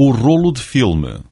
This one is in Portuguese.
O rolo de filme.